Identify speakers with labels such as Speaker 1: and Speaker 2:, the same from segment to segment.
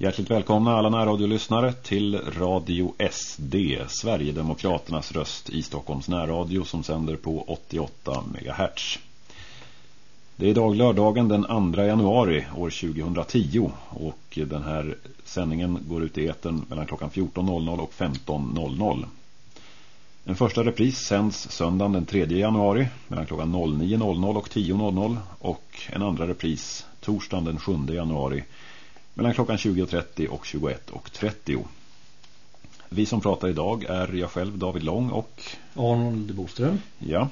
Speaker 1: Hjärtligt välkomna alla närradiolyssnare till Radio SD, Sverigedemokraternas röst i Stockholms närradio som sänder på 88 MHz. Det är idag lördagen den 2 januari år 2010 och den här sändningen går ut i eten mellan klockan 14.00 och 15.00. En första repris sänds söndagen den 3 januari mellan klockan 09.00 och 10.00 och en andra repris torsdagen den 7 januari mellan klockan 20.30 och 21.30. Vi som pratar idag är jag själv, David Lång och
Speaker 2: Arnold Boström.
Speaker 1: Ja,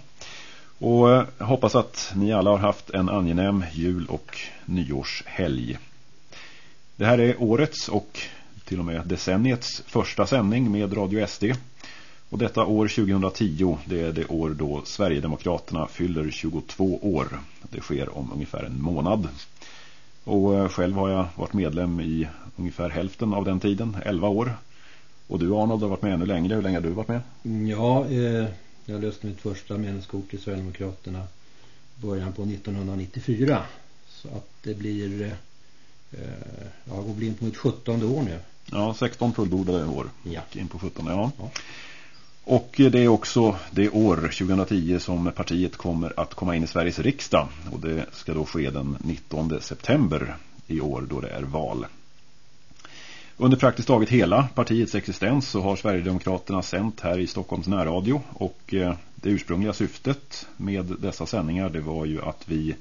Speaker 1: och jag eh, hoppas att ni alla har haft en angenäm jul- och nyårshelg. Det här är årets och till och med decenniets första sändning med Radio SD. Och detta år 2010, det är det år då Sverigedemokraterna fyller 22 år. Det sker om ungefär en månad. Och eh, själv har jag varit medlem i ungefär hälften av den tiden, 11 år. Och du Arnold har varit med ännu längre. Hur länge har du varit med?
Speaker 2: Ja, eh, jag löste mitt första medlemskort i Sverigedemokraterna början på 1994. Så att det blir, eh, jag går på mitt 17 år nu.
Speaker 1: Ja, 16 fullbordade år.
Speaker 2: Ja.
Speaker 1: In på 17, ja. ja. Och det är också det år 2010 som partiet kommer att komma in i Sveriges riksdag. Och det ska då ske den 19 september i år då det är val. Under praktiskt taget hela partiets existens så har Sverigedemokraterna sänt här i Stockholms närradio. Och eh, det ursprungliga syftet med dessa sändningar det var ju att vi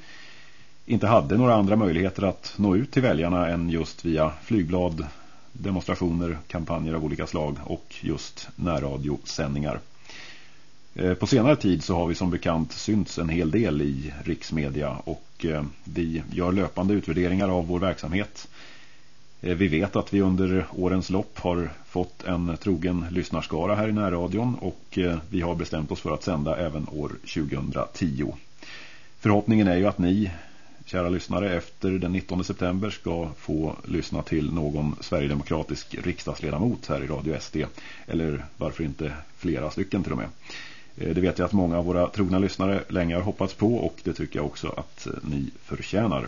Speaker 1: inte hade några andra möjligheter att nå ut till väljarna än just via flygblad, demonstrationer, kampanjer av olika slag och just närradiosändningar. Eh, på senare tid så har vi som bekant synts en hel del i riksmedia och eh, vi gör löpande utvärderingar av vår verksamhet. Eh, vi vet att vi under årens lopp har fått en trogen lyssnarskara här i närradion och vi har bestämt oss för att sända även år 2010. Förhoppningen är ju att ni kära lyssnare, efter den 19 september ska få lyssna till någon Sverigedemokratisk riksdagsledamot här i Radio SD. Eller varför inte flera stycken till och med. Eh, det vet jag att många av våra trogna lyssnare länge har hoppats på och det tycker jag också att eh, ni förtjänar.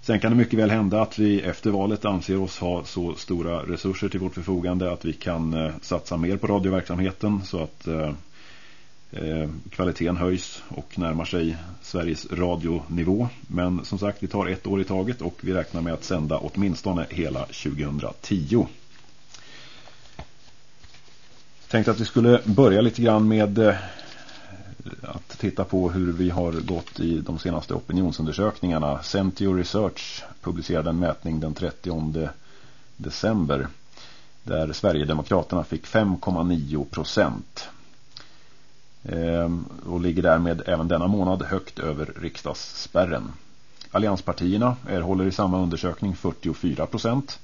Speaker 1: Sen kan det mycket väl hända att vi efter valet anser oss ha så stora resurser till vårt förfogande att vi kan eh, satsa mer på radioverksamheten så att Eh, kvaliteten höjs och närmar sig Sveriges radionivå. Men som sagt, vi tar ett år i taget och vi räknar med att sända åtminstone hela 2010. Tänkte att vi skulle börja lite grann med eh, att titta på hur vi har gått i de senaste opinionsundersökningarna. Centio Research publicerade en mätning den 30 december där Sverigedemokraterna fick 5,9 procent. Ehm, och ligger därmed även denna månad högt över riksdagsspärren. Allianspartierna erhåller i samma undersökning 44 procent,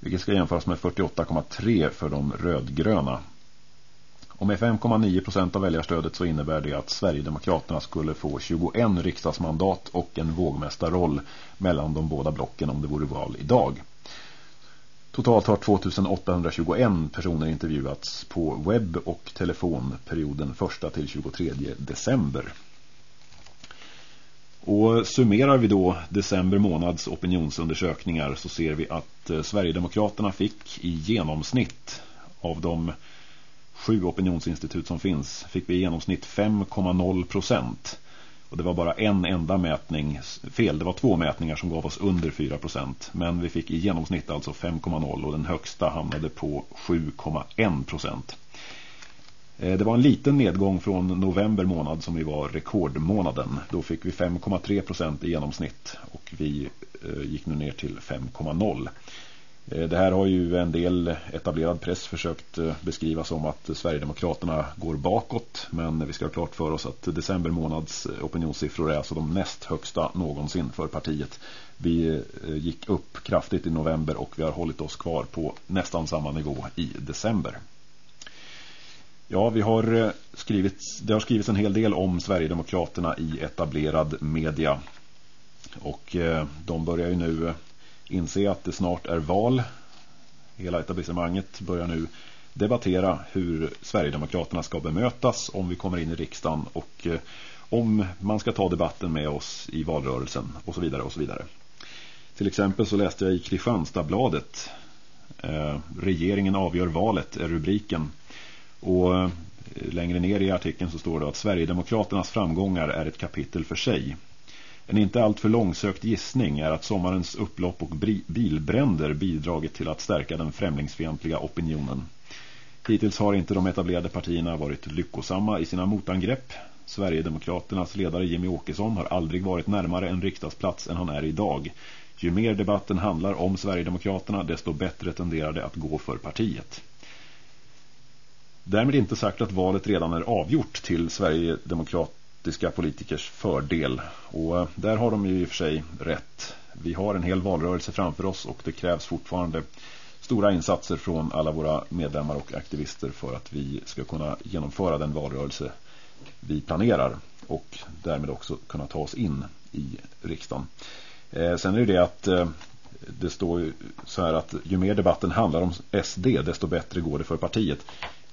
Speaker 1: vilket ska jämföras med 48,3 för de rödgröna. Och med 5,9 procent av väljarstödet så innebär det att Sverigedemokraterna skulle få 21 riksdagsmandat och en vågmästarroll mellan de båda blocken om det vore val idag. Totalt har 2821 personer intervjuats på webb och telefon perioden 1 till 23 december. Och summerar vi då december månads opinionsundersökningar så ser vi att eh, Sverigedemokraterna fick i genomsnitt av de sju opinionsinstitut som finns fick vi i genomsnitt 5,0 procent. Och det var bara en enda mätning, fel, det var två mätningar som gav oss under 4 procent. Men vi fick i genomsnitt alltså 5,0 och den högsta hamnade på 7,1 procent. Eh, det var en liten nedgång från november månad som vi var rekordmånaden. Då fick vi 5,3 procent i genomsnitt och vi eh, gick nu ner till 5,0. Eh, det här har ju en del etablerad press försökt eh, beskriva som att Sverigedemokraterna går bakåt. Men vi ska ha klart för oss att december månads eh, opinionssiffror är alltså de näst högsta någonsin för partiet. Vi gick upp kraftigt i november och vi har hållit oss kvar på nästan samma nivå i december. Ja, vi har skrivit, det har skrivits en hel del om Sverigedemokraterna i etablerad media. Och de börjar ju nu inse att det snart är val. Hela etablissemanget börjar nu debattera hur Sverigedemokraterna ska bemötas om vi kommer in i riksdagen och eh, om man ska ta debatten med oss i valrörelsen och så vidare och så vidare. Till exempel så läste jag i Kristianstadsbladet eh, Regeringen avgör valet är rubriken. Och eh, längre ner i artikeln så står det att Sverigedemokraternas framgångar är ett kapitel för sig. En inte alltför långsökt gissning är att sommarens upplopp och bilbränder bidragit till att stärka den främlingsfientliga opinionen. Hittills har inte de etablerade partierna varit lyckosamma i sina motangrepp. Sverigedemokraternas ledare Jimmy Åkesson har aldrig varit närmare en riksdagsplats än han är idag. Ju mer debatten handlar om Sverigedemokraterna desto bättre tenderar det att gå för partiet. Därmed inte sagt att valet redan är avgjort till Sverigedemokraterna. Sverigedemokratiska politikers fördel. Och eh, där har de ju i och för sig rätt. Vi har en hel valrörelse framför oss och det krävs fortfarande stora insatser från alla våra medlemmar och aktivister för att vi ska kunna genomföra den valrörelse vi planerar och därmed också kunna ta oss in i riksdagen. Eh, sen är det det att eh, det står ju så här att ju mer debatten handlar om SD desto bättre går det för partiet.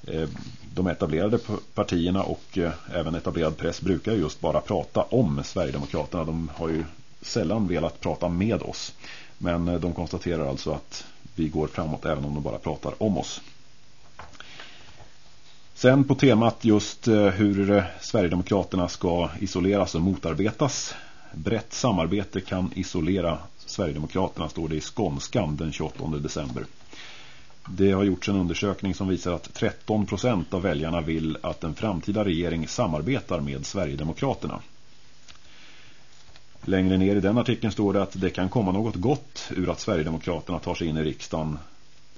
Speaker 1: Eh, de etablerade partierna och eh, även etablerad press brukar just bara prata om Sverigedemokraterna. De har ju sällan velat prata med oss. Men eh, de konstaterar alltså att vi går framåt även om de bara pratar om oss. Sen på temat just hur Sverigedemokraterna ska isoleras och motarbetas. Brett samarbete kan isolera Sverigedemokraterna står det i Skånskan den 28 december. Det har gjorts en undersökning som visar att 13 procent av väljarna vill att en framtida regering samarbetar med Sverigedemokraterna. Längre ner i den artikeln står det att det kan komma något gott ur att Sverigedemokraterna tar sig in i riksdagen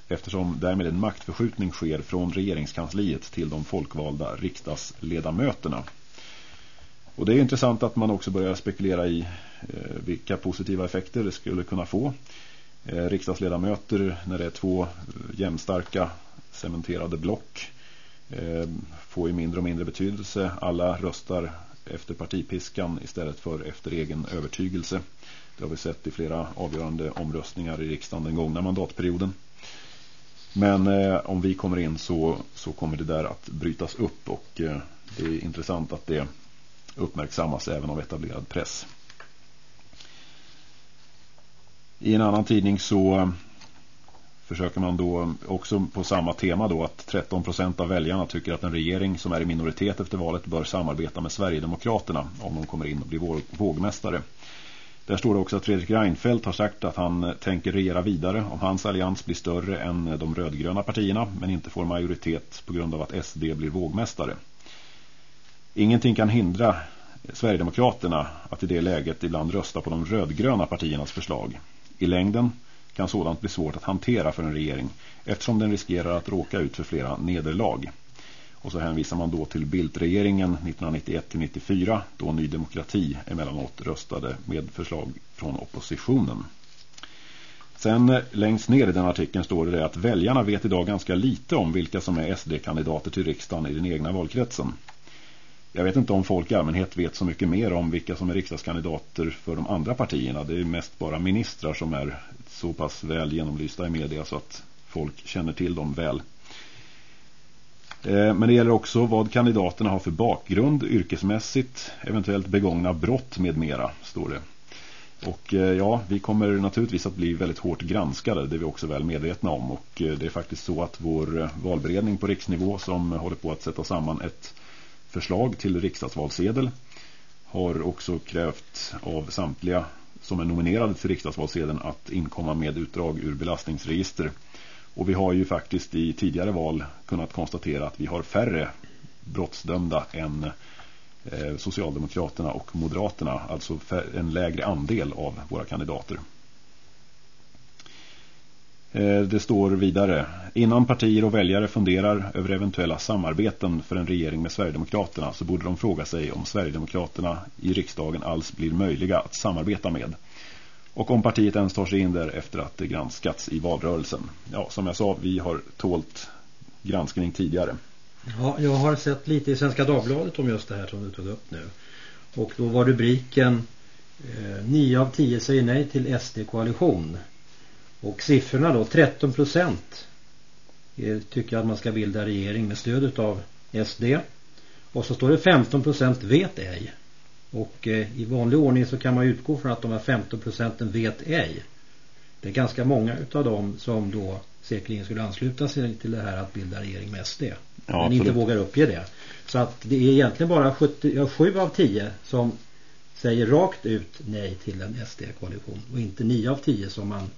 Speaker 1: eftersom därmed en maktförskjutning sker från regeringskansliet till de folkvalda riksdagsledamöterna. Och det är intressant att man också börjar spekulera i eh, vilka positiva effekter det skulle kunna få. Eh, riksdagsledamöter när det är två eh, jämnstarka cementerade block eh, får ju mindre och mindre betydelse. Alla röstar efter partipiskan istället för efter egen övertygelse. Det har vi sett i flera avgörande omröstningar i riksdagen den gångna mandatperioden. Men eh, om vi kommer in så, så kommer det där att brytas upp och eh, det är intressant att det uppmärksammas även av etablerad press. I en annan tidning så eh, försöker man då också på samma tema då att 13 procent av väljarna tycker att en regering som är i minoritet efter valet bör samarbeta med Sverigedemokraterna om de kommer in och blir vågmästare. Där står det också att Fredrik Reinfeldt har sagt att han eh, tänker regera vidare om hans allians blir större än eh, de rödgröna partierna men inte får majoritet på grund av att SD blir vågmästare. Ingenting kan hindra Sverigedemokraterna att i det läget ibland rösta på de rödgröna partiernas förslag. I längden kan sådant bli svårt att hantera för en regering eftersom den riskerar att råka ut för flera nederlag. Och så hänvisar man då till Bildtregeringen 1991-94 då Ny Demokrati emellanåt röstade med förslag från oppositionen. Sen eh, längst ner i den artikeln står det att väljarna vet idag ganska lite om vilka som är SD-kandidater till riksdagen i den egna valkretsen. Jag vet inte om folk i allmänhet vet så mycket mer om vilka som är riksdagskandidater för de andra partierna. Det är mest bara ministrar som är så pass väl genomlysta i media så att folk känner till dem väl. Eh, men det gäller också vad kandidaterna har för bakgrund yrkesmässigt, eventuellt begångna brott med mera, står det. Och eh, ja, vi kommer naturligtvis att bli väldigt hårt granskade, det är vi också väl medvetna om. Och eh, det är faktiskt så att vår valberedning på riksnivå som håller på att sätta samman ett förslag till riksdagsvalsedel har också krävt av samtliga som är nominerade till riksdagsvalsedeln att inkomma med utdrag ur belastningsregister. Och vi har ju faktiskt i tidigare val kunnat konstatera att vi har färre brottsdömda än eh, Socialdemokraterna och Moderaterna, alltså en lägre andel av våra kandidater. Eh, det står vidare. Innan partier och väljare funderar över eventuella samarbeten för en regering med Sverigedemokraterna så borde de fråga sig om Sverigedemokraterna i riksdagen alls blir möjliga att samarbeta med. Och om partiet ens tar sig in där efter att det granskats i valrörelsen. Ja, som jag sa, vi har tålt granskning tidigare.
Speaker 2: Ja, jag har sett lite i Svenska Dagbladet om just det här som du tog upp nu. Och då var rubriken eh, 9 av 10 säger nej till SD-koalition. Och siffrorna då, 13 procent tycker att man ska bilda regering med stöd av SD. Och så står det 15 procent vet ej. Och eh, i vanlig ordning så kan man utgå från att de här 15 procenten vet ej. Det är ganska många utav dem som då säkerligen skulle ansluta sig till det här att bilda regering med SD. Ja, men absolut. inte vågar uppge det. Så att det är egentligen bara 70, ja, 7 av 10 som säger rakt ut nej till en SD-koalition. Och inte 9 av 10 som man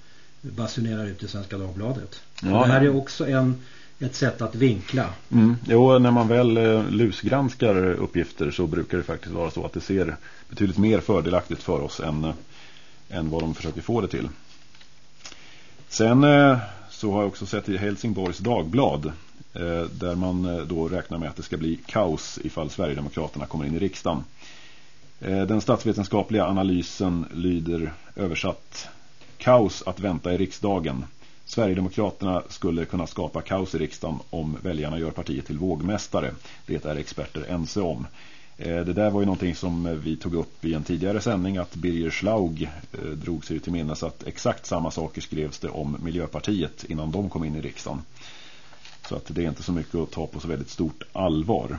Speaker 2: basunerar ut i Svenska Dagbladet. Ja, det här är också en, ett sätt att vinkla.
Speaker 1: Mm. Jo, när man väl eh, lusgranskar uppgifter så brukar det faktiskt vara så att det ser betydligt mer fördelaktigt för oss än, eh, än vad de försöker få det till. Sen eh, så har jag också sett i Helsingborgs Dagblad där man då räknar med att det ska bli kaos ifall Sverigedemokraterna kommer in i riksdagen. Den statsvetenskapliga analysen lyder översatt kaos att vänta i riksdagen. Sverigedemokraterna skulle kunna skapa kaos i riksdagen om väljarna gör partiet till vågmästare. Det är experter ense om. Eh, det där var ju någonting som vi tog upp i en tidigare sändning att Birger Schlaug eh, drog sig till minnes att exakt samma saker skrevs det om Miljöpartiet innan de kom in i riksdagen. Så att det är inte så mycket att ta på så väldigt stort allvar.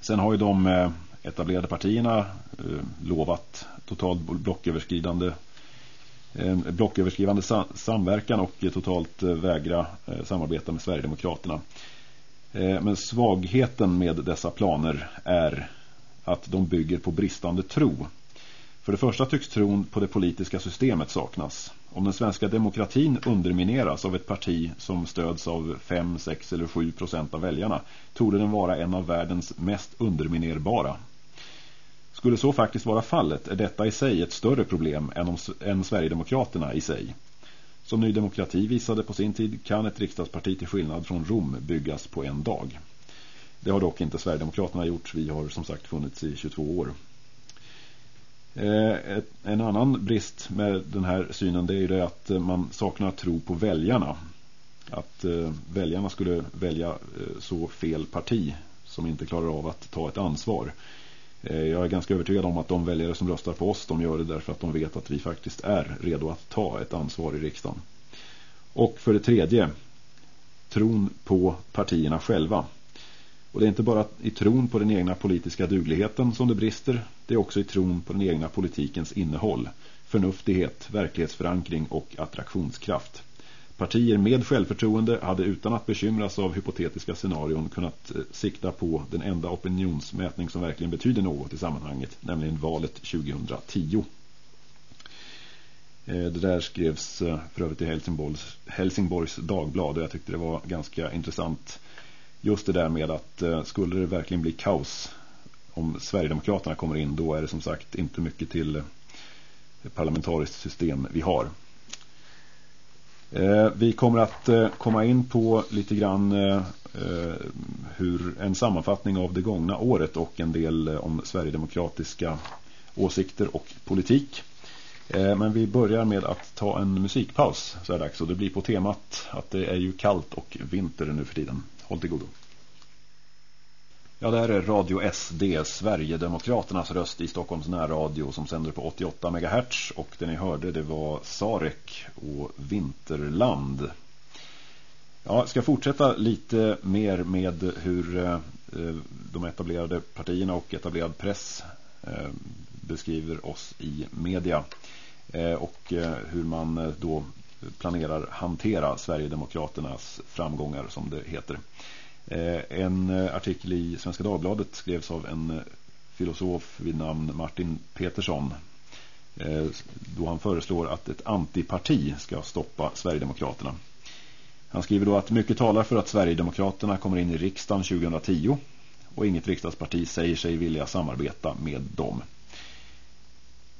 Speaker 1: Sen har ju de eh, etablerade partierna lovat totalt blocköverskridande Eh, blocköverskridande samverkan och eh, totalt eh, vägra samarbeta med Sverigedemokraterna. Men svagheten med dessa planer är att de bygger på bristande tro. För det första tycks tron på det politiska systemet saknas. Om den svenska demokratin undermineras av ett parti som stöds av 5, 6 eller 7 procent av väljarna torde den vara en av världens mest underminerbara. Skulle så faktiskt vara fallet är detta i sig ett större problem än, om, än Sverigedemokraterna i sig. Som Ny Demokrati visade på sin tid kan ett riksdagsparti till skillnad från Rom byggas på en dag. Det har dock inte Sverigedemokraterna gjort. Vi har som sagt funnits i 22 år. Eh, en annan brist med den här synen det är det att eh, man saknar tro på väljarna. Att eh, väljarna skulle välja så fel parti som inte klarar av att ta ett ansvar. Eh, jag är ganska övertygad om att de väljare som röstar på oss de gör det därför att de vet att vi faktiskt är redo att ta ett ansvar i riksdagen. Och för det tredje, tron på partierna själva. Och det är inte bara i tron på den egna politiska dugligheten som det brister, det är också i tron på den egna politikens innehåll, förnuftighet, verklighetsförankring och attraktionskraft. Partier med självförtroende hade utan att bekymras av hypotetiska scenarion kunnat eh, sikta på den enda opinionsmätning som verkligen betyder något i sammanhanget, nämligen valet 2010. Eh, det där skrevs eh, för övrigt i Helsingborgs, Helsingborgs Dagblad och jag tyckte det var ganska intressant just det där med att skulle det verkligen bli kaos om Sverigedemokraterna kommer in då är det som sagt inte mycket till parlamentariskt system vi har. Eh, vi kommer att eh, komma in på lite grann eh, hur en sammanfattning av det gångna året och en del om Sverigedemokratiska åsikter och politik. Men vi börjar med att ta en musikpaus så här dags och det blir på temat att det är ju kallt och vinter nu för tiden. Håll till godo. Ja, det här är Radio SD, Sverigedemokraternas röst i Stockholms närradio som sänder på 88 MHz och det ni hörde det var Sarek och Vinterland. Jag ska fortsätta lite mer med hur eh, de etablerade partierna och etablerad press eh, beskriver oss i media eh, och hur man då planerar hantera Sverigedemokraternas framgångar som det heter. Eh, en eh, artikel i Svenska Dagbladet skrevs av en eh, filosof vid namn Martin Petersson då han föreslår att ett antiparti ska stoppa Sverigedemokraterna. Han skriver då att mycket talar för att Sverigedemokraterna kommer in i riksdagen 2010 och inget riksdagsparti säger sig vilja samarbeta med dem.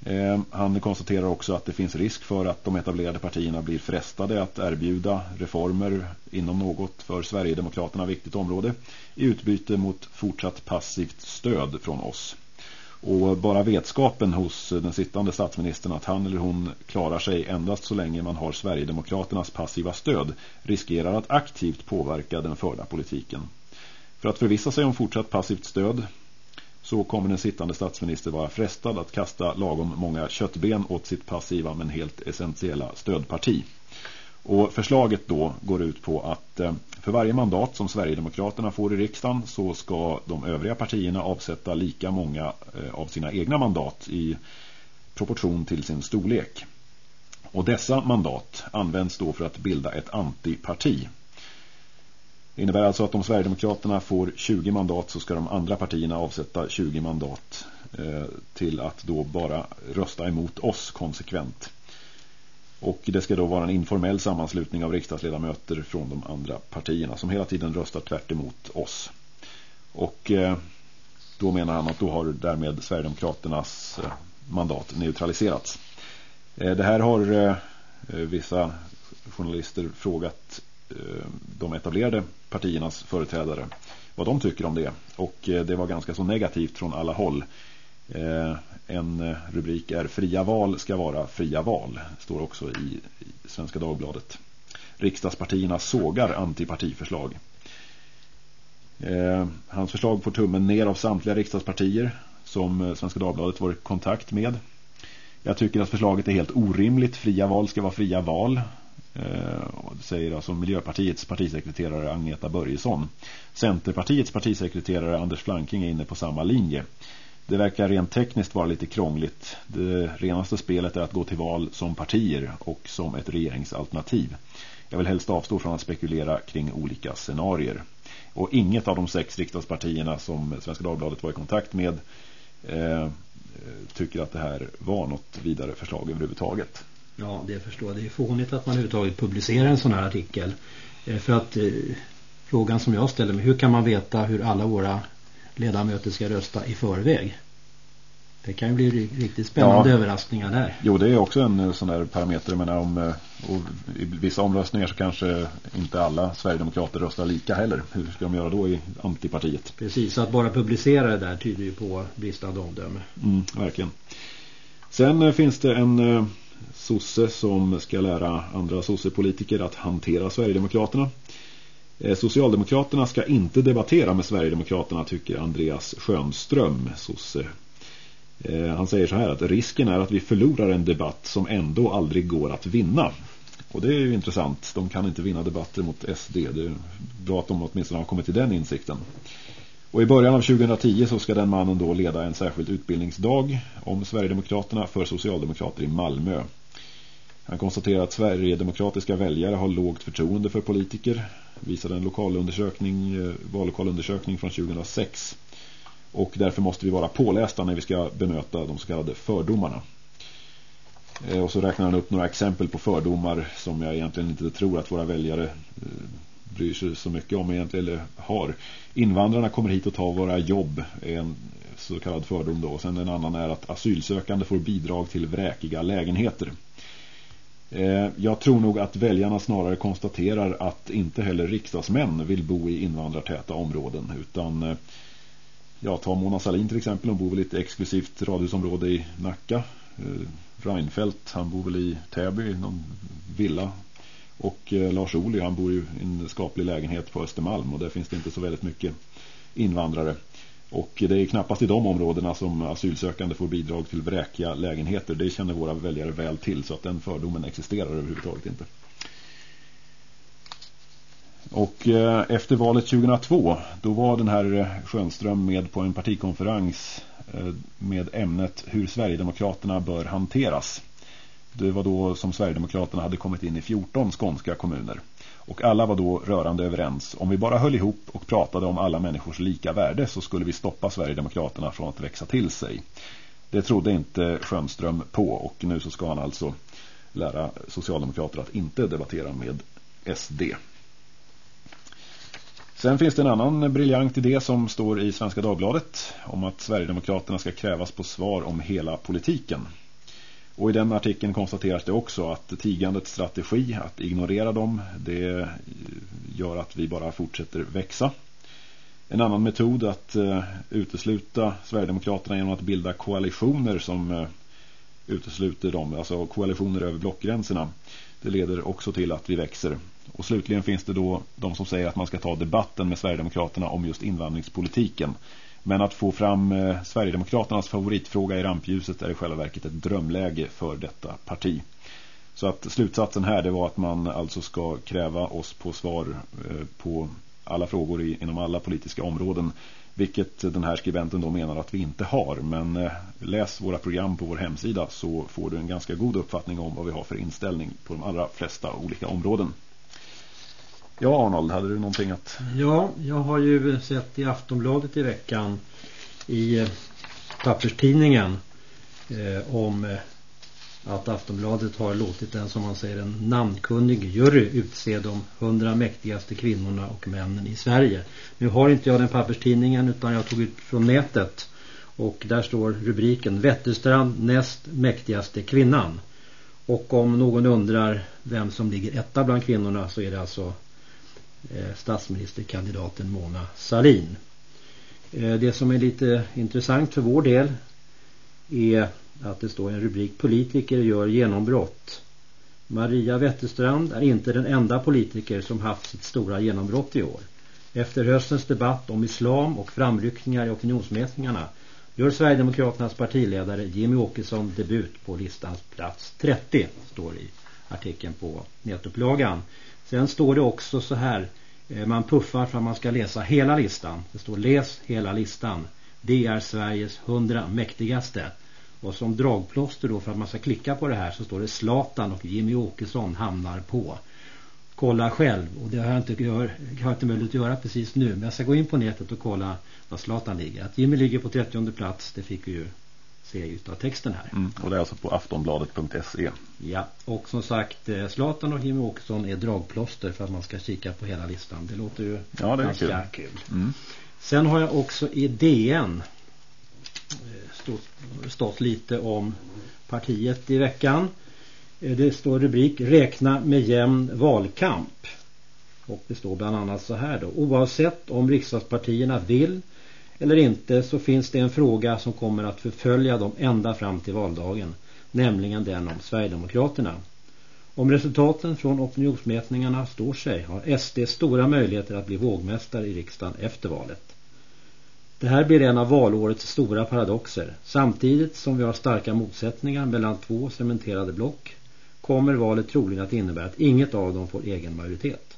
Speaker 1: Eh, han konstaterar också att det finns risk för att de etablerade partierna blir frestade att erbjuda reformer inom något för Sverigedemokraterna viktigt område i utbyte mot fortsatt passivt stöd från oss. Och bara vetskapen hos den sittande statsministern att han eller hon klarar sig endast så länge man har Sverigedemokraternas passiva stöd riskerar att aktivt påverka den förda politiken. För att förvissa sig om fortsatt passivt stöd så kommer den sittande statsminister vara frestad att kasta lagom många köttben åt sitt passiva men helt essentiella stödparti. Och förslaget då går ut på att eh, för varje mandat som Sverigedemokraterna får i riksdagen så ska de övriga partierna avsätta lika många eh, av sina egna mandat i proportion till sin storlek. Och dessa mandat används då för att bilda ett antiparti. Det innebär alltså att om Sverigedemokraterna får 20 mandat så ska de andra partierna avsätta 20 mandat eh, till att då bara rösta emot oss konsekvent. Och det ska då vara en informell sammanslutning av riksdagsledamöter från de andra partierna som hela tiden röstar tvärt emot oss. Och eh, då menar han att då har därmed Sverigedemokraternas eh, mandat neutraliserats. Det här har vissa journalister frågat de etablerade partiernas företrädare vad de tycker om det. Och eh, det var ganska så negativt från alla håll. Eh, en eh, rubrik är Fria val ska vara fria val. Står också i Svenska Dagbladet. Riksdagspartierna sågar antipartiförslag. Hans förslag får tummen ner av samtliga riksdagspartier som Svenska Dagbladet var i kontakt med. Jag tycker att förslaget är helt orimligt. Fria val ska vara fria val. Eh, säger alltså Miljöpartiets partisekreterare Agneta Börjesson. Centerpartiets partisekreterare Anders Flanking är inne på samma linje. Det verkar rent tekniskt vara lite krångligt. Det renaste spelet är att gå till val som partier och som ett regeringsalternativ. Jag vill helst avstå från att spekulera kring olika scenarier. Och inget av de sex riksdagspartierna som Svenska Dagbladet var i kontakt med eh, tycker att det här var något vidare förslag överhuvudtaget.
Speaker 2: Ja, det förstår jag. Det är fånigt att man överhuvudtaget publicerar en sån här artikel. Eh, för att eh, frågan som jag ställer mig, hur kan man veta hur alla våra ledamöter ska rösta i förväg? Det kan ju bli riktigt spännande ja. överraskningar där.
Speaker 1: Jo, det är också en eh, sån där parameter. Men om, eh, I vissa omröstningar så kanske inte alla Sverigedemokrater röstar lika heller. Hur ska de göra då i antipartiet?
Speaker 2: Precis, att bara publicera det där tyder ju på bristande omdöme.
Speaker 1: Mm, verkligen. Sen finns det en sosse som ska lära andra sossepolitiker att hantera Sverigedemokraterna. Eh, Socialdemokraterna ska inte debattera med Sverigedemokraterna tycker Andreas Schönström, sosse eh, han säger så här att risken är att vi förlorar en debatt som ändå aldrig går att vinna. Och det är ju intressant. De kan inte vinna debatter mot SD. Det är bra att de åtminstone har kommit till den insikten. Och i början av 2010 så ska den mannen då leda en särskild utbildningsdag om Sverigedemokraterna för socialdemokrater i Malmö. Han konstaterar att Sverigedemokratiska väljare har lågt förtroende för politiker, visade en lokalundersökning, eh, vallokalundersökning från 2006. Och därför måste vi vara pålästa när vi ska bemöta de så kallade fördomarna. Eh, och så räknar han upp några exempel på fördomar som jag egentligen inte tror att våra väljare eh, bryr sig så mycket om egentligen eller har. Invandrarna kommer hit och tar våra jobb en så kallad fördom då. Och sen en annan är att asylsökande får bidrag till vräkiga lägenheter. Eh, jag tror nog att väljarna snarare konstaterar att inte heller riksdagsmän vill bo i invandrartäta områden utan eh, ja, ta Mona Salin till exempel. Hon bor väl i ett exklusivt radhusområde i Nacka. Eh, Reinfeldt, han bor väl i Täby, någon villa. Och eh, Lars Ohly, han bor ju i en skaplig lägenhet på Östermalm. Och där finns det inte så väldigt mycket invandrare. Och det är knappast i de områdena som asylsökande får bidrag till vräkiga lägenheter. Det känner våra väljare väl till så att den fördomen existerar överhuvudtaget inte. Och eh, efter valet 2002 då var den här eh, Schönström med på en partikonferens eh, med ämnet hur Sverigedemokraterna bör hanteras. Det var då som Sverigedemokraterna hade kommit in i 14 skånska kommuner. Och alla var då rörande överens. Om vi bara höll ihop och pratade om alla människors lika värde så skulle vi stoppa Sverigedemokraterna från att växa till sig. Det trodde inte Schönström på och nu så ska han alltså lära Socialdemokrater att inte debattera med SD. Sen finns det en annan briljant idé som står i Svenska Dagbladet om att Sverigedemokraterna ska krävas på svar om hela politiken. Och i den artikeln konstateras det också att tigandets strategi, att ignorera dem, det gör att vi bara fortsätter växa. En annan metod att eh, utesluta Sverigedemokraterna genom att bilda koalitioner som eh, utesluter dem, alltså koalitioner över blockgränserna. Det leder också till att vi växer. Och slutligen finns det då de som säger att man ska ta debatten med Sverigedemokraterna om just invandringspolitiken. Men att få fram eh, Sverigedemokraternas favoritfråga i rampljuset är i själva verket ett drömläge för detta parti. Så att slutsatsen här det var att man alltså ska kräva oss på svar eh, på alla frågor inom alla politiska områden. Vilket den här skribenten då menar att vi inte har. Men eh, läs våra program på vår hemsida så får du en ganska god uppfattning om vad vi har för inställning på de allra flesta olika områden. Ja Arnold, hade du någonting att...
Speaker 2: Ja, jag har ju sett i Aftonbladet i veckan i eh, papperstidningen eh, om eh, att Aftonbladet har låtit en som man säger en namnkunnig jury utse de hundra mäktigaste kvinnorna och männen i Sverige. Nu har inte jag den papperstidningen utan jag tog ut från nätet och där står rubriken Wetterstrand näst mäktigaste kvinnan. Och om någon undrar vem som ligger etta bland kvinnorna så är det alltså Eh, statsministerkandidaten Mona Salin. Eh, det som är lite intressant för vår del är att det står en rubrik Politiker gör genombrott. Maria Wetterstrand är inte den enda politiker som haft sitt stora genombrott i år. Efter höstens debatt om islam och framryckningar i opinionsmätningarna gör Sverigedemokraternas partiledare Jimmy Åkesson debut på listans plats 30, står i artikeln på nätupplagan. Sen står det också så här, eh, man puffar för att man ska läsa hela listan. Det står läs hela listan. Det är Sveriges hundra mäktigaste. Och som dragplåster då för att man ska klicka på det här så står det Slatan och Jimmy Åkesson hamnar på. Kolla själv och det har jag inte, gör, har inte möjlighet att göra precis nu. Men jag ska gå in på nätet och kolla var Slatan ligger. Att Jimmy ligger på 30 plats det fick vi ju se utav texten här.
Speaker 1: Mm, och det är alltså på aftonbladet.se.
Speaker 2: Ja, och som sagt Slatan eh, och Jimmy Åkesson är dragplåster för att man ska kika på hela listan. Det låter ju
Speaker 1: ja, det är
Speaker 2: ganska kul. kul. Mm. Sen har jag också i DN stått, stått lite om partiet i veckan. Eh, det står rubrik Räkna med jämn valkamp. Och det står bland annat så här då. Oavsett om riksdagspartierna vill eller inte så finns det en fråga som kommer att förfölja dem ända fram till valdagen. Nämligen den om Sverigedemokraterna. Om resultaten från opinionsmätningarna står sig har SD stora möjligheter att bli vågmästare i riksdagen efter valet. Det här blir en av valårets stora paradoxer. Samtidigt som vi har starka motsättningar mellan två cementerade block kommer valet troligen att innebära att inget av dem får egen majoritet.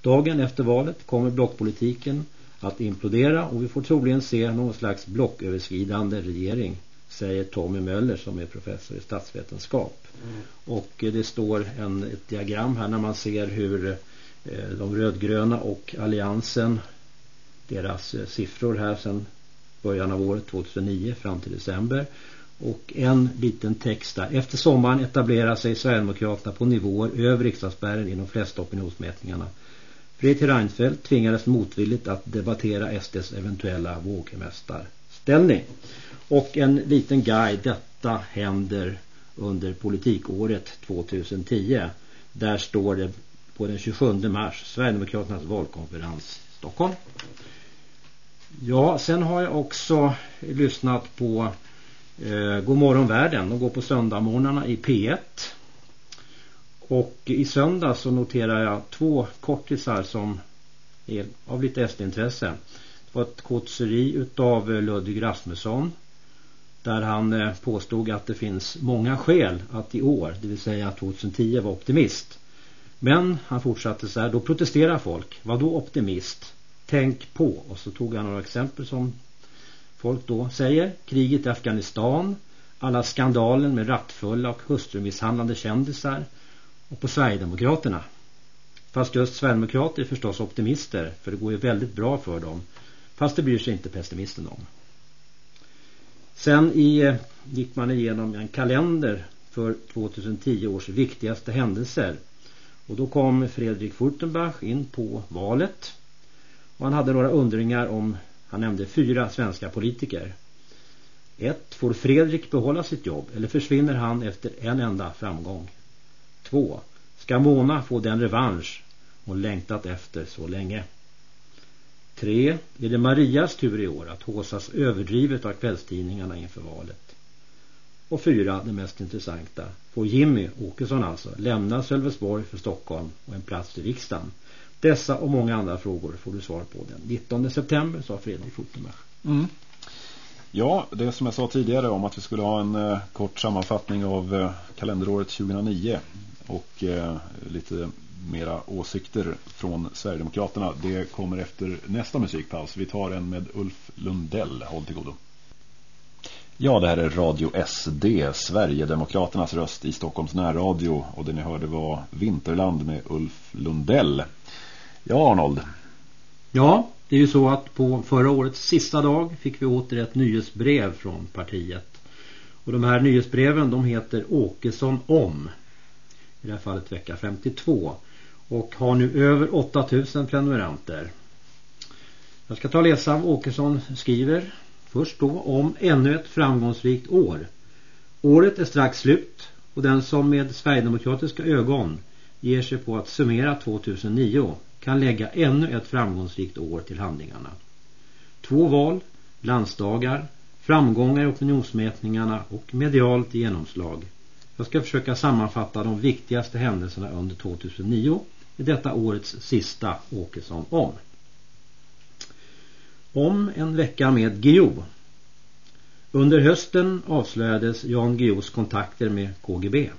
Speaker 2: Dagen efter valet kommer blockpolitiken att implodera och vi får troligen se någon slags blocköverskridande regering säger Tommy Möller som är professor i statsvetenskap. Mm. Och det står en, ett diagram här när man ser hur eh, de rödgröna och alliansen deras eh, siffror här sedan början av året 2009 fram till december. Och en liten text där. Efter sommaren etablerar sig Sverigedemokraterna på nivåer över riksdagsspärren i de flesta opinionsmätningarna. Fredrik Reinfeldt tvingades motvilligt att debattera SDs eventuella vågmästarställning. Och en liten guide, detta händer under politikåret 2010. Där står det på den 27 mars, Sverigedemokraternas valkonferens Stockholm. Ja, sen har jag också lyssnat på eh, Godmorgon världen. De går på söndagmorgnarna i P1. Och i söndag så noterar jag två kortisar som är av lite SD-intresse. Det var ett kotseri utav eh, Ludvig Rasmusson. Där han eh, påstod att det finns många skäl att i år, det vill säga 2010, var optimist. Men han fortsatte så här, då protesterar folk. Vad då optimist? tänk på. Och så tog han några exempel som folk då säger. Kriget i Afghanistan, alla skandalen med rattfulla och hustrumisshandlande kändisar och på Sverigedemokraterna. Fast just Sverigedemokrater är förstås optimister för det går ju väldigt bra för dem. Fast det bryr sig inte pessimisten om. Sen i, gick man igenom en kalender för 2010 års viktigaste händelser. Och då kom Fredrik Furtenbach in på valet. Och han hade några undringar om, han nämnde fyra svenska politiker. Ett, får Fredrik behålla sitt jobb eller försvinner han efter en enda framgång? Två, ska Mona få den revansch hon längtat efter så länge? Tre, är det Marias tur i år att håsas överdrivet av kvällstidningarna inför valet? Och fyra, det mest intressanta, får Jimmy Åkesson alltså lämna Sölvesborg för Stockholm och en plats i riksdagen? Dessa och många andra frågor får du svar på den 19 september, sa Fredrik Fotenbach. Mm.
Speaker 1: Ja, det som jag sa tidigare om att vi skulle ha en eh, kort sammanfattning av eh, kalenderåret 2009 och eh, lite mera åsikter från Sverigedemokraterna. Det kommer efter nästa musikpaus. Vi tar en med Ulf Lundell. Håll till godo. Ja, det här är Radio SD, Sverigedemokraternas röst i Stockholms närradio. Och det ni hörde var Vinterland med Ulf Lundell. Ja, Arnold.
Speaker 2: Ja, det är ju så att på förra årets sista dag fick vi åter ett nyhetsbrev från partiet. Och de här nyhetsbreven de heter Åkesson om. I det här fallet vecka 52. Och har nu över 8000 prenumeranter. Jag ska ta och läsa vad Åkesson skriver. Först då om ännu ett framgångsrikt år. Året är strax slut och den som med Sverigedemokratiska ögon ger sig på att summera 2009 kan lägga ännu ett framgångsrikt år till handlingarna. Två val, landsdagar, framgångar i opinionsmätningarna och medialt genomslag. Jag ska försöka sammanfatta de viktigaste händelserna under 2009 i detta årets sista Åkesson om. Om en vecka med Gio. Under hösten avslöjades Jan Gios kontakter med KGB.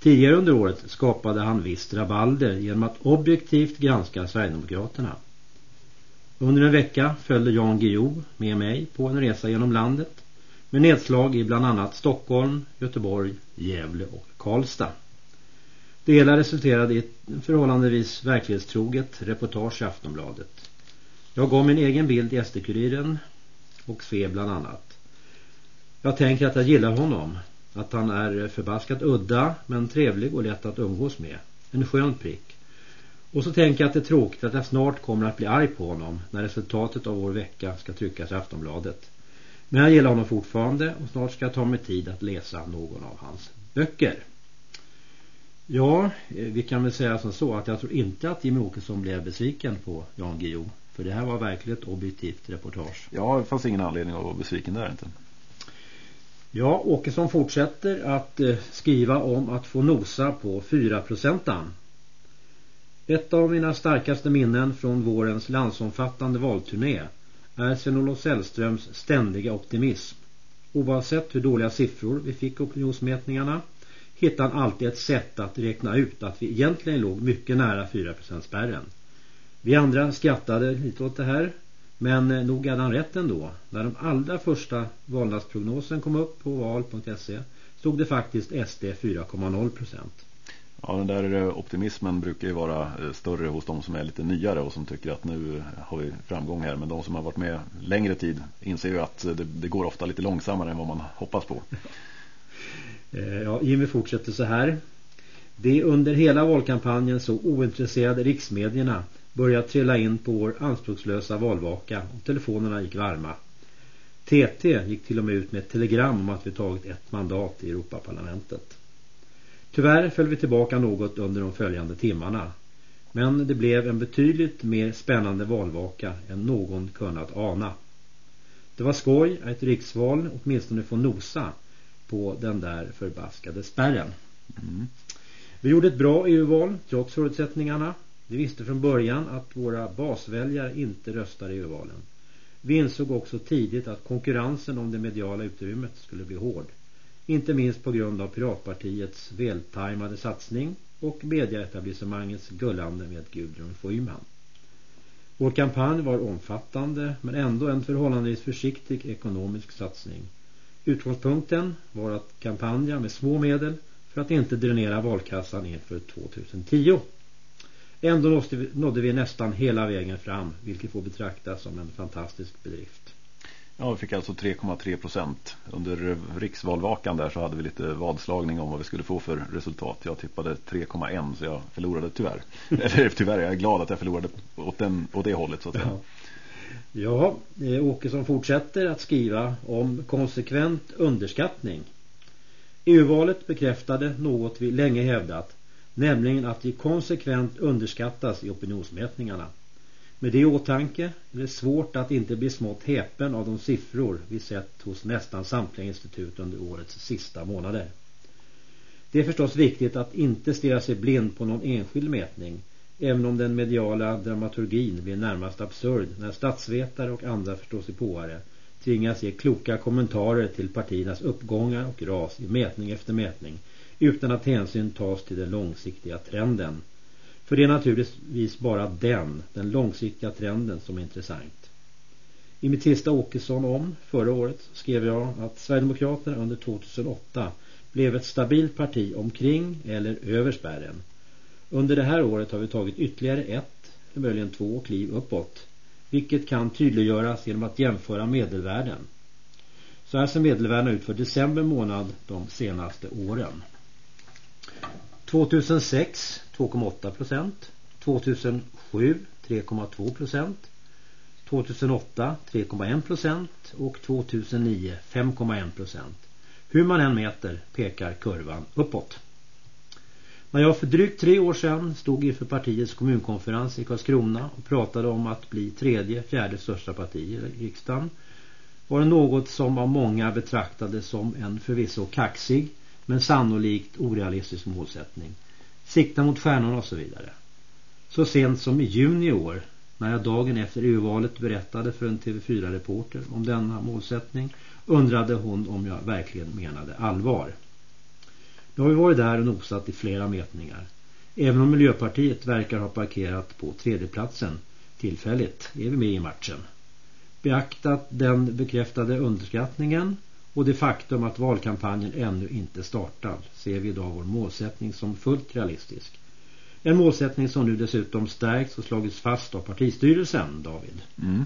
Speaker 2: Tidigare under året skapade han visst rabalder genom att objektivt granska Sverigedemokraterna. Under en vecka följde Jan Guillou med mig på en resa genom landet med nedslag i bland annat Stockholm, Göteborg, Gävle och Karlstad. Det hela resulterade i ett förhållandevis verklighetstroget reportage i Aftonbladet. Jag gav min egen bild i SD-kuriren och sve bland annat. Jag tänker att jag gillar honom att han är förbaskat udda men trevlig och lätt att umgås med. En skön prick. Och så tänker jag att det är tråkigt att jag snart kommer att bli arg på honom när resultatet av vår vecka ska tryckas i Aftonbladet. Men jag gillar honom fortfarande och snart ska jag ta mig tid att läsa någon av hans böcker. Ja, eh, vi kan väl säga som så att jag tror inte att Jimmy Åkesson blev besviken på Jan Guillou. För det här var verkligen ett objektivt reportage.
Speaker 1: Ja, det fanns ingen anledning att vara besviken där inte.
Speaker 2: Ja, Åkesson fortsätter att eh, skriva om att få nosa på 4%. Ett av mina starkaste minnen från vårens landsomfattande valturné är Sven-Olof Sällströms ständiga optimism. Oavsett hur dåliga siffror vi fick opinionsmätningarna hittade han alltid ett sätt att räkna ut att vi egentligen låg mycket nära 4%-spärren. Vi andra skrattade lite åt det här men nog hade han rätt ändå. När de allra första valnadsprognosen kom upp på val.se stod det faktiskt SD 4,0 %.
Speaker 1: Ja, den där eh, optimismen brukar ju vara eh, större hos de som är lite nyare och som tycker att nu eh, har vi framgång här. Men de som har varit med längre tid inser ju att det, det går ofta lite långsammare än vad man hoppas på.
Speaker 2: Ja, Jimmy fortsätter så här. Det under hela valkampanjen så ointresserade riksmedierna började trilla in på vår anspråkslösa valvaka och telefonerna gick varma. TT gick till och med ut med ett telegram om att vi tagit ett mandat i Europaparlamentet. Tyvärr föll vi tillbaka något under de följande timmarna. Men det blev en betydligt mer spännande valvaka än någon kunnat ana. Det var skoj att riksval åtminstone få nosa på den där förbaskade spärren. Mm. Vi gjorde ett bra EU-val trots förutsättningarna. Vi visste från början att våra basväljare inte röstar i EU-valen. Vi insåg också tidigt att konkurrensen om det mediala utrymmet skulle bli hård. Inte minst på grund av Piratpartiets vältajmade satsning och mediaetablissemangets gullande med Gudrun Schyman. Vår kampanj var omfattande men ändå en förhållandevis försiktig ekonomisk satsning. Utgångspunkten var att kampanja med små medel för att inte dränera valkassan inför 2010. Ändå nådde vi nästan hela vägen fram, vilket får betraktas som en fantastisk bedrift.
Speaker 1: Ja, vi fick alltså 3,3 procent. Under riksvalvakan där så hade vi lite vadslagning om vad vi skulle få för resultat. Jag tippade 3,1 så jag förlorade tyvärr. Eller tyvärr, jag är glad att jag förlorade åt, den, åt det hållet så att säga.
Speaker 2: Ja, ja Åkesson fortsätter att skriva om konsekvent underskattning. EU-valet bekräftade något vi länge hävdat nämligen att de konsekvent underskattas i opinionsmätningarna. Med det i åtanke är det svårt att inte bli smått häpen av de siffror vi sett hos nästan samtliga institut under årets sista månader. Det är förstås viktigt att inte stirra sig blind på någon enskild mätning även om den mediala dramaturgin blir närmast absurd när statsvetare och andra förståsigpåare tvingas ge kloka kommentarer till partiernas uppgångar och ras i mätning efter mätning utan att hänsyn tas till den långsiktiga trenden. För det är naturligtvis bara den, den långsiktiga trenden som är intressant. I mitt sista Åkesson om förra året skrev jag att Sverigedemokraterna under 2008 blev ett stabilt parti omkring eller över spärren. Under det här året har vi tagit ytterligare ett, eller möjligen två kliv uppåt. Vilket kan tydliggöras genom att jämföra medelvärden. Så här ser medelvärdena ut för december månad de senaste åren. 2006 2,8 procent. 2007 3,2 procent. 2008 3,1 procent och 2009 5,1 procent. Hur man än mäter pekar kurvan uppåt. När jag för drygt tre år sedan stod inför partiets kommunkonferens i Karlskrona och pratade om att bli tredje, fjärde största parti i riksdagen var det något som av många betraktades som en förvisso kaxig men sannolikt orealistisk målsättning. Sikta mot stjärnorna och så vidare. Så sent som i juni i år när jag dagen efter EU-valet berättade för en TV4-reporter om denna målsättning undrade hon om jag verkligen menade allvar. Nu har vi varit där och nosat i flera mätningar. Även om Miljöpartiet verkar ha parkerat på tredjeplatsen tillfälligt är vi med i matchen. Beaktat den bekräftade underskattningen och det faktum att valkampanjen ännu inte startat ser vi idag vår målsättning som fullt realistisk. En målsättning som nu dessutom stärks och slagits fast av partistyrelsen, David. Mm.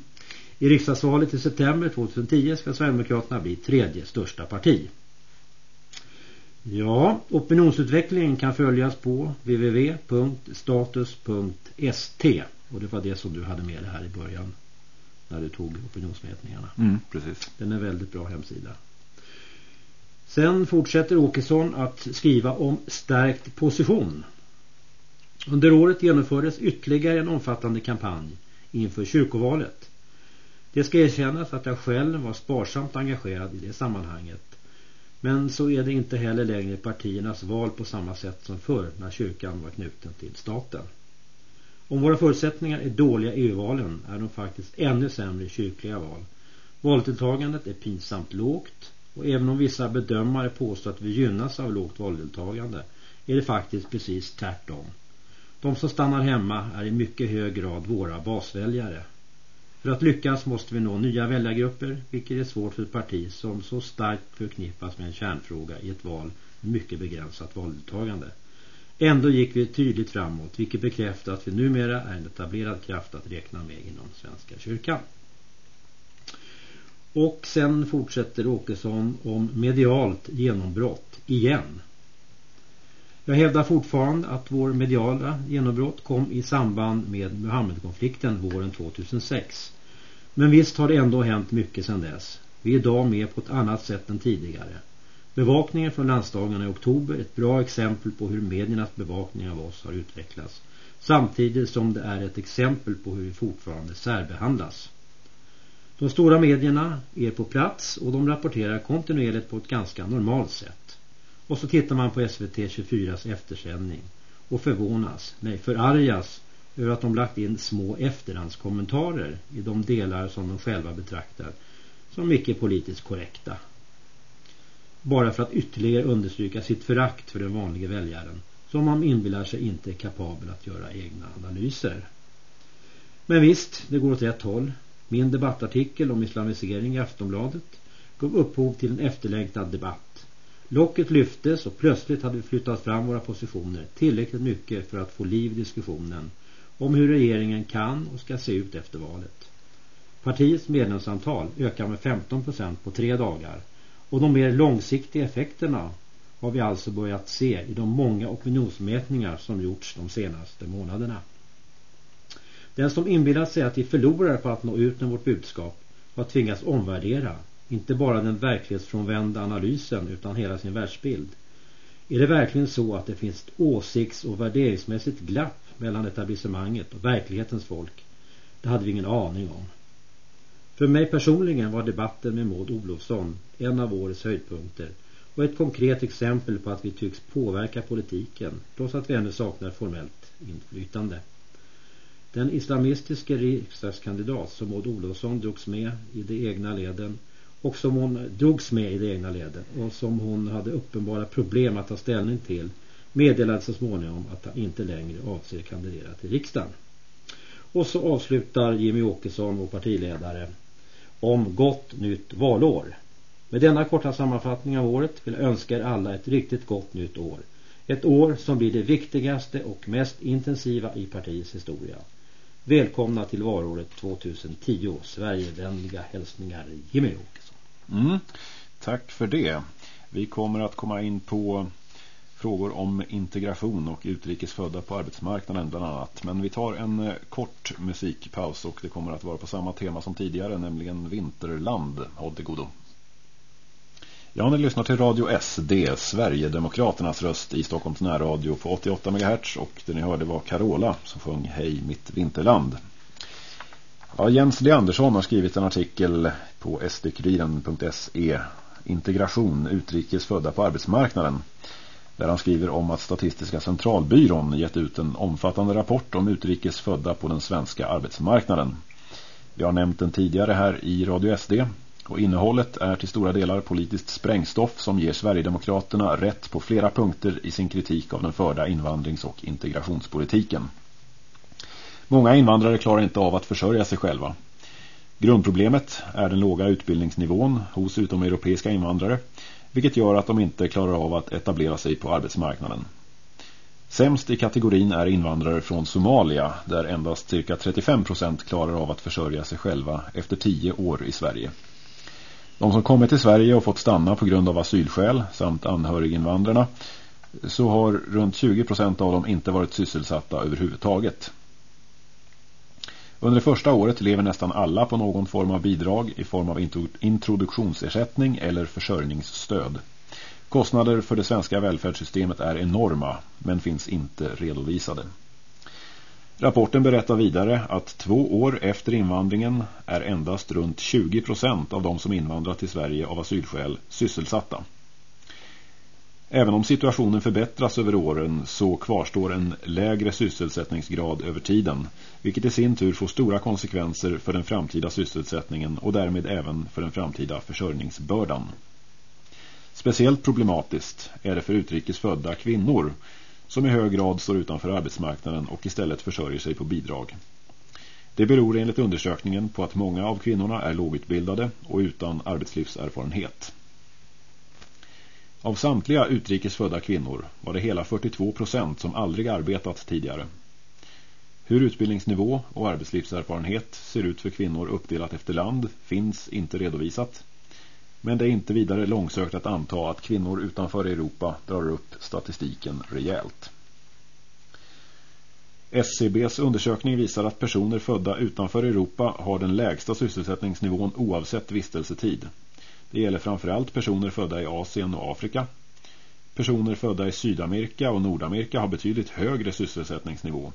Speaker 2: I riksdagsvalet i september 2010 ska Sverigedemokraterna bli tredje största parti. Ja, opinionsutvecklingen kan följas på www.status.st och det var det som du hade med dig här i början när du tog opinionsmätningarna.
Speaker 1: Mm, precis.
Speaker 2: Den är en väldigt bra hemsida. Sen fortsätter Åkesson att skriva om stärkt position. Under året genomfördes ytterligare en omfattande kampanj inför kyrkovalet. Det ska erkännas att jag själv var sparsamt engagerad i det sammanhanget. Men så är det inte heller längre partiernas val på samma sätt som förr när kyrkan var knuten till staten. Om våra förutsättningar är dåliga i EU-valen är de faktiskt ännu sämre i kyrkliga val. Valdeltagandet är pinsamt lågt och även om vissa bedömare påstår att vi gynnas av lågt valdeltagande är det faktiskt precis tvärtom. De som stannar hemma är i mycket hög grad våra basväljare. För att lyckas måste vi nå nya väljargrupper, vilket är svårt för ett parti som så starkt förknippas med en kärnfråga i ett val med mycket begränsat valdeltagande. Ändå gick vi tydligt framåt, vilket bekräftar att vi numera är en etablerad kraft att räkna med inom Svenska kyrkan. Och sen fortsätter Åkesson om medialt genombrott igen. Jag hävdar fortfarande att vår mediala genombrott kom i samband med Muhammedkonflikten våren 2006. Men visst har det ändå hänt mycket sedan dess. Vi är idag med på ett annat sätt än tidigare. Bevakningen från landsdagarna i oktober är ett bra exempel på hur mediernas bevakning av oss har utvecklats. Samtidigt som det är ett exempel på hur vi fortfarande särbehandlas. De stora medierna är på plats och de rapporterar kontinuerligt på ett ganska normalt sätt. Och så tittar man på SVT 24s eftersändning och förvånas, nej förargas över att de lagt in små efterhandskommentarer i de delar som de själva betraktar som mycket politiskt korrekta. Bara för att ytterligare understryka sitt förakt för den vanliga väljaren som man inbillar sig inte är kapabel att göra egna analyser. Men visst, det går åt rätt håll. Min debattartikel om islamisering i Aftonbladet gav upphov till en efterlängtad debatt. Locket lyftes och plötsligt hade vi flyttat fram våra positioner tillräckligt mycket för att få liv i diskussionen om hur regeringen kan och ska se ut efter valet. Partiets medlemsantal ökar med 15% på tre dagar och de mer långsiktiga effekterna har vi alltså börjat se i de många opinionsmätningar som gjorts de senaste månaderna. Den som inbillat sig att vi förlorar på att nå ut med vårt budskap har tvingats omvärdera inte bara den verklighetsfrånvända analysen utan hela sin världsbild. Är det verkligen så att det finns ett åsikts- och värderingsmässigt glapp mellan etablissemanget och verklighetens folk? Det hade vi ingen aning om. För mig personligen var debatten med Maud Olofsson en av årets höjdpunkter och ett konkret exempel på att vi tycks påverka politiken trots att vi ännu saknar formellt inflytande. Den islamistiske riksdagskandidat som Maud Olofsson drogs med i de egna leden och som hon drogs med i det egna leden och som hon hade uppenbara problem att ta ställning till meddelade så småningom att han inte längre avser kandidera till riksdagen. Och så avslutar Jimmy Åkesson, vår partiledare, om gott nytt valår. Med denna korta sammanfattning av året vill jag önska er alla ett riktigt gott nytt år. Ett år som blir det viktigaste och mest intensiva i partiets historia. Välkomna till varåret 2010. Sverigevänliga hälsningar Jimmy Åkesson.
Speaker 1: Mm, tack för det. Vi kommer att komma in på frågor om integration och utrikesfödda på arbetsmarknaden bland annat. Men vi tar en eh, kort musikpaus och det kommer att vara på samma tema som tidigare, nämligen Vinterland. Håll till godo. Ja, ni lyssnar till Radio SD, Sverigedemokraternas röst i Stockholms närradio på 88 MHz och det ni hörde var Carola som sjöng Hej mitt vinterland. Ja, Jens Leandersson har skrivit en artikel på sdkuriren.se Integration, utrikesfödda på arbetsmarknaden där han skriver om att Statistiska centralbyrån gett ut en omfattande rapport om utrikesfödda på den svenska arbetsmarknaden. Vi har nämnt den tidigare här i Radio SD och innehållet är till stora delar politiskt sprängstoff som ger Sverigedemokraterna rätt på flera punkter i sin kritik av den förda invandrings- och integrationspolitiken. Många invandrare klarar inte av att försörja sig själva. Grundproblemet är den låga utbildningsnivån hos utomeuropeiska invandrare vilket gör att de inte klarar av att etablera sig på arbetsmarknaden. Sämst i kategorin är invandrare från Somalia där endast cirka 35% klarar av att försörja sig själva efter 10 år i Sverige. De som kommit till Sverige och fått stanna på grund av asylskäl samt anhöriginvandrarna så har runt 20% av dem inte varit sysselsatta överhuvudtaget. Under det första året lever nästan alla på någon form av bidrag i form av introduktionsersättning eller försörjningsstöd. Kostnader för det svenska välfärdssystemet är enorma men finns inte redovisade. Rapporten berättar vidare att två år efter invandringen är endast runt 20% av de som invandrat till Sverige av asylskäl sysselsatta. Även om situationen förbättras över åren så kvarstår en lägre sysselsättningsgrad över tiden, vilket i sin tur får stora konsekvenser för den framtida sysselsättningen och därmed även för den framtida försörjningsbördan. Speciellt problematiskt är det för utrikesfödda kvinnor som i hög grad står utanför arbetsmarknaden och istället försörjer sig på bidrag. Det beror enligt undersökningen på att många av kvinnorna är lågutbildade och utan arbetslivserfarenhet. Av samtliga utrikesfödda kvinnor var det hela 42 procent som aldrig arbetat tidigare. Hur utbildningsnivå och arbetslivserfarenhet ser ut för kvinnor uppdelat efter land finns inte redovisat. Men det är inte vidare långsökt att anta att kvinnor utanför Europa drar upp statistiken rejält. SCBs undersökning visar att personer födda utanför Europa har den lägsta sysselsättningsnivån oavsett vistelsetid. Det gäller framförallt personer födda i Asien och Afrika. Personer födda i Sydamerika och Nordamerika har betydligt högre sysselsättningsnivå.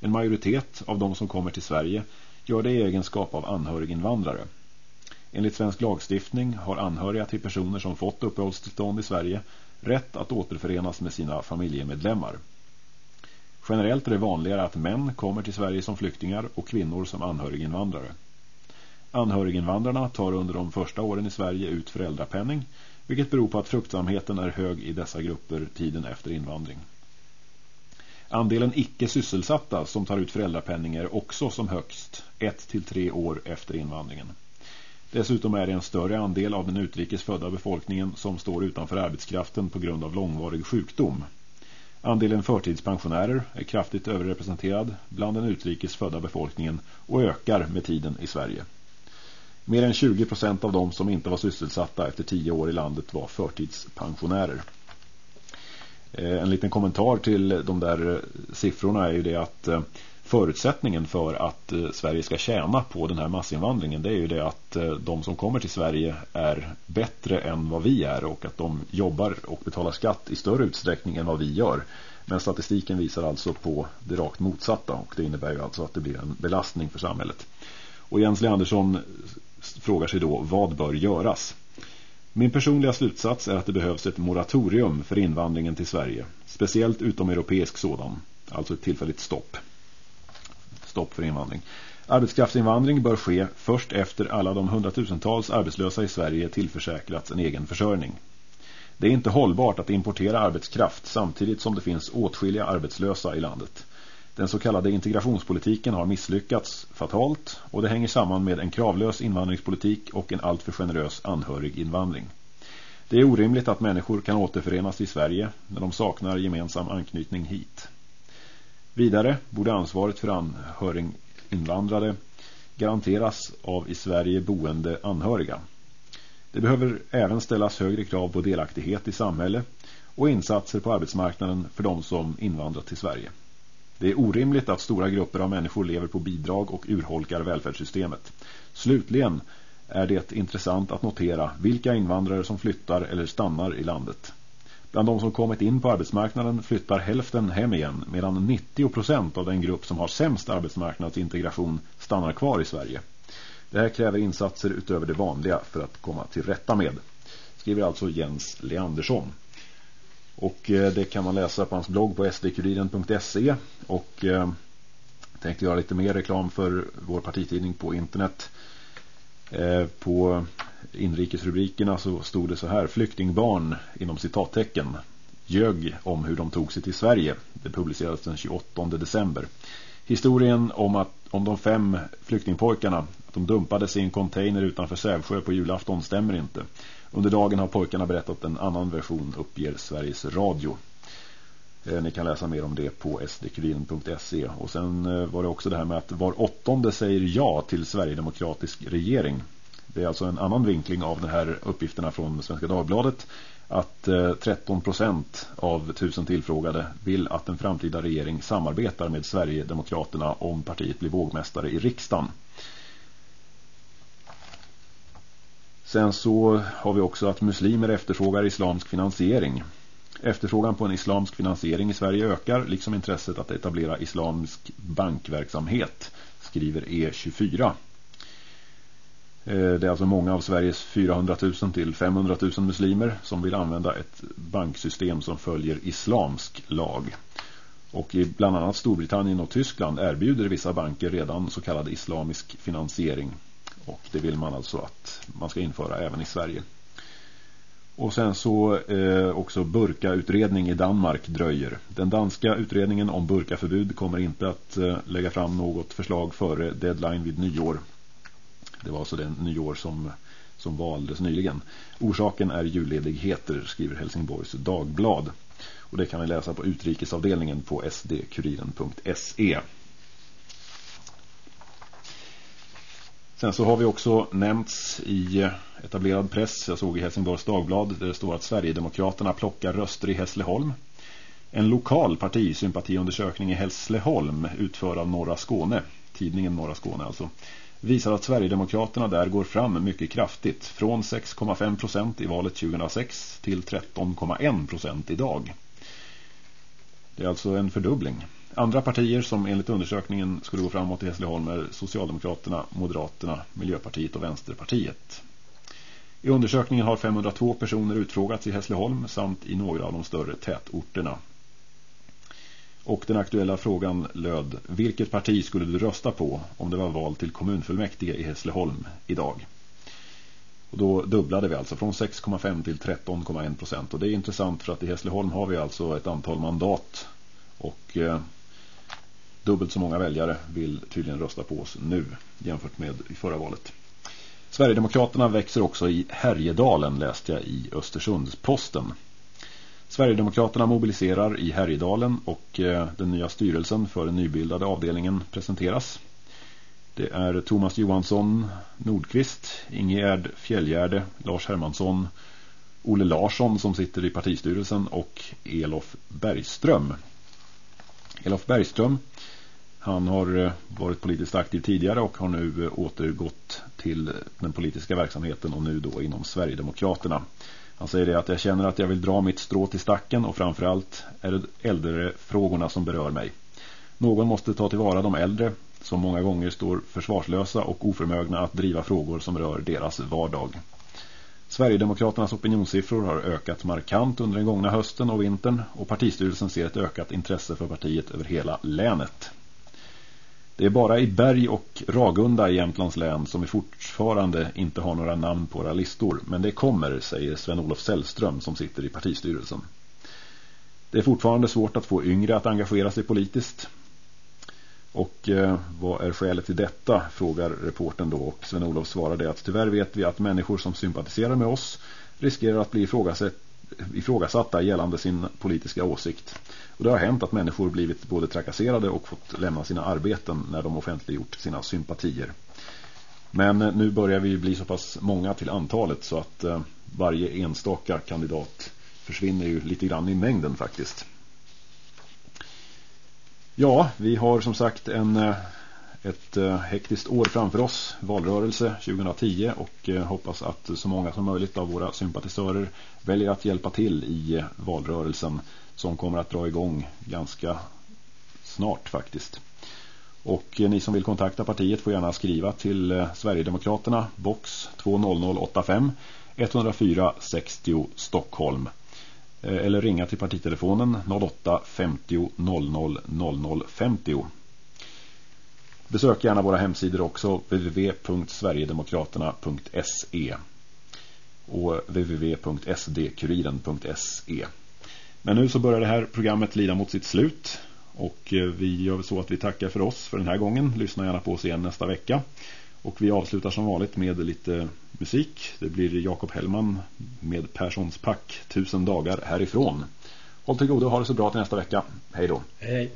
Speaker 1: En majoritet av de som kommer till Sverige gör det i egenskap av anhöriginvandrare. Enligt svensk lagstiftning har anhöriga till personer som fått uppehållstillstånd i Sverige rätt att återförenas med sina familjemedlemmar. Generellt är det vanligare att män kommer till Sverige som flyktingar och kvinnor som anhöriginvandrare. Anhöriginvandrarna tar under de första åren i Sverige ut föräldrapenning, vilket beror på att fruktsamheten är hög i dessa grupper tiden efter invandring. Andelen icke sysselsatta som tar ut föräldrapenning är också som högst 1-3 år efter invandringen. Dessutom är det en större andel av den utrikesfödda befolkningen som står utanför arbetskraften på grund av långvarig sjukdom. Andelen förtidspensionärer är kraftigt överrepresenterad bland den utrikesfödda befolkningen och ökar med tiden i Sverige. Mer än 20% av de som inte var sysselsatta efter 10 år i landet var förtidspensionärer. Eh, en liten kommentar till de där eh, siffrorna är ju det att eh, förutsättningen för att eh, Sverige ska tjäna på den här massinvandringen det är ju det att eh, de som kommer till Sverige är bättre än vad vi är och att de jobbar och betalar skatt i större utsträckning än vad vi gör. Men statistiken visar alltså på det rakt motsatta och det innebär ju alltså att det blir en belastning för samhället. Och Jens Leandersson frågar sig då vad bör göras? Min personliga slutsats är att det behövs ett moratorium för invandringen till Sverige. Speciellt utomeuropeisk sådan. Alltså ett tillfälligt stopp. Stopp för invandring. Arbetskraftsinvandring bör ske först efter alla de hundratusentals arbetslösa i Sverige tillförsäkrats en egen försörjning. Det är inte hållbart att importera arbetskraft samtidigt som det finns åtskilliga arbetslösa i landet. Den så kallade integrationspolitiken har misslyckats fatalt och det hänger samman med en kravlös invandringspolitik och en alltför generös anhörig invandring. Det är orimligt att människor kan återförenas i Sverige när de saknar gemensam anknytning hit. Vidare borde ansvaret för anhöriginvandrare garanteras av i Sverige boende anhöriga. Det behöver även ställas högre krav på delaktighet i samhälle och insatser på arbetsmarknaden för de som invandrat till Sverige. Det är orimligt att stora grupper av människor lever på bidrag och urholkar välfärdssystemet. Slutligen är det intressant att notera vilka invandrare som flyttar eller stannar i landet. Bland de som kommit in på arbetsmarknaden flyttar hälften hem igen medan 90% av den grupp som har sämst arbetsmarknadsintegration stannar kvar i Sverige. Det här kräver insatser utöver det vanliga för att komma till rätta med. Skriver alltså Jens Leandersson. Och eh, det kan man läsa på hans blogg på sdkuriden.se och eh, tänkte göra lite mer reklam för vår partitidning på internet. Eh, på inrikesrubrikerna så stod det så här Flyktingbarn inom citattecken ljög om hur de tog sig till Sverige. Det publicerades den 28 december. Historien om att om de fem flyktingpojkarna att de dumpades i en container utanför Sävsjö på julafton stämmer inte. Under dagen har pojkarna berättat en annan version uppger Sveriges Radio. Eh, ni kan läsa mer om det på sdkvin.se Och sen eh, var det också det här med att var åttonde säger ja till Sverigedemokratisk regering. Det är alltså en annan vinkling av de här uppgifterna från Svenska Dagbladet att eh, 13% procent av tusen tillfrågade vill att en framtida regering samarbetar med Sverigedemokraterna om partiet blir vågmästare i riksdagen. Sen så har vi också att muslimer efterfrågar islamsk finansiering. Efterfrågan på en islamsk finansiering i Sverige ökar liksom intresset att etablera islamsk bankverksamhet, skriver E24. Eh, det är alltså många av Sveriges 400 000 till 500 000 muslimer som vill använda ett banksystem som följer islamsk lag. Och i bland annat Storbritannien och Tyskland erbjuder vissa banker redan så kallad islamisk finansiering. Och det vill man alltså att man ska införa även i Sverige. Och sen så eh, också burkautredning i Danmark dröjer. Den danska utredningen om burkaförbud kommer inte att eh, lägga fram något förslag före deadline vid nyår. Det var alltså den nyår som, som valdes nyligen. Orsaken är julledigheter, skriver Helsingborgs Dagblad. Och det kan vi läsa på utrikesavdelningen på sdkuriren.se. Sen så har vi också nämnts i etablerad press, jag såg i Helsingborgs Dagblad, där det står att Sverigedemokraterna plockar röster i Hässleholm. En lokal partisympatiundersökning i Hässleholm utförd av Norra Skåne, tidningen Norra Skåne alltså, visar att Sverigedemokraterna där går fram mycket kraftigt, från 6,5% i valet 2006 till 13,1% idag. Det är alltså en fördubbling. Andra partier som enligt undersökningen skulle gå framåt i Hässleholm är Socialdemokraterna, Moderaterna, Miljöpartiet och Vänsterpartiet. I undersökningen har 502 personer utfrågats i Hässleholm samt i några av de större tätorterna. Och den aktuella frågan löd, vilket parti skulle du rösta på om det var val till kommunfullmäktige i Hässleholm idag? Och då dubblade vi alltså från 6,5 till 13,1 procent. Och det är intressant för att i Hässleholm har vi alltså ett antal mandat och eh, dubbelt så många väljare vill tydligen rösta på oss nu jämfört med i förra valet. Sverigedemokraterna växer också i Härjedalen läste jag i Östersundsposten. Sverigedemokraterna mobiliserar i Härjedalen och eh, den nya styrelsen för den nybildade avdelningen presenteras. Det är Thomas Johansson Nordqvist, Ingegerd Fjällgärde, Lars Hermansson, Olle Larsson som sitter i partistyrelsen och Elof Bergström. Elof Bergström han har eh, varit politiskt aktiv tidigare och har nu eh, återgått till den politiska verksamheten och nu då inom Sverigedemokraterna. Han säger det att jag känner att jag vill dra mitt strå till stacken och framförallt är det äldre frågorna som berör mig. Någon måste ta tillvara de äldre som många gånger står försvarslösa och oförmögna att driva frågor som rör deras vardag. Sverigedemokraternas opinionssiffror har ökat markant under den gångna hösten och vintern och partistyrelsen ser ett ökat intresse för partiet över hela länet. Det är bara i Berg och Ragunda i Jämtlands län som vi fortfarande inte har några namn på våra listor. Men det kommer, säger Sven-Olof Sällström som sitter i partistyrelsen. Det är fortfarande svårt att få yngre att engagera sig politiskt. Och eh, vad är skälet till detta? Frågar reporten då och Sven-Olof svarade att tyvärr vet vi att människor som sympatiserar med oss riskerar att bli ifrågasatta gällande sin politiska åsikt. Och det har hänt att människor blivit både trakasserade och fått lämna sina arbeten när de offentliggjort sina sympatier. Men eh, nu börjar vi bli så pass många till antalet så att eh, varje enstaka kandidat försvinner ju lite grann i mängden faktiskt. Ja, vi har som sagt en, eh, ett eh, hektiskt år framför oss, valrörelse 2010 och eh, hoppas att så många som möjligt av våra sympatisörer väljer att hjälpa till i eh, valrörelsen som kommer att dra igång ganska snart faktiskt. Och ni som vill kontakta partiet får gärna skriva till Sverigedemokraterna, box 20085 104 60 Stockholm. Eller ringa till partitelefonen 08 50 00 00 50. Besök gärna våra hemsidor också www.sverigedemokraterna.se och www.sdkuriren.se Men nu så börjar det här programmet lida mot sitt slut och eh, vi gör så att vi tackar för oss för den här gången. Lyssna gärna på oss igen nästa vecka. Och vi avslutar som vanligt med lite musik. Det blir Jakob Hellman med Perssons pack Tusen dagar härifrån. Håll till godo och ha det så bra till nästa vecka. Hej då.
Speaker 2: Hej.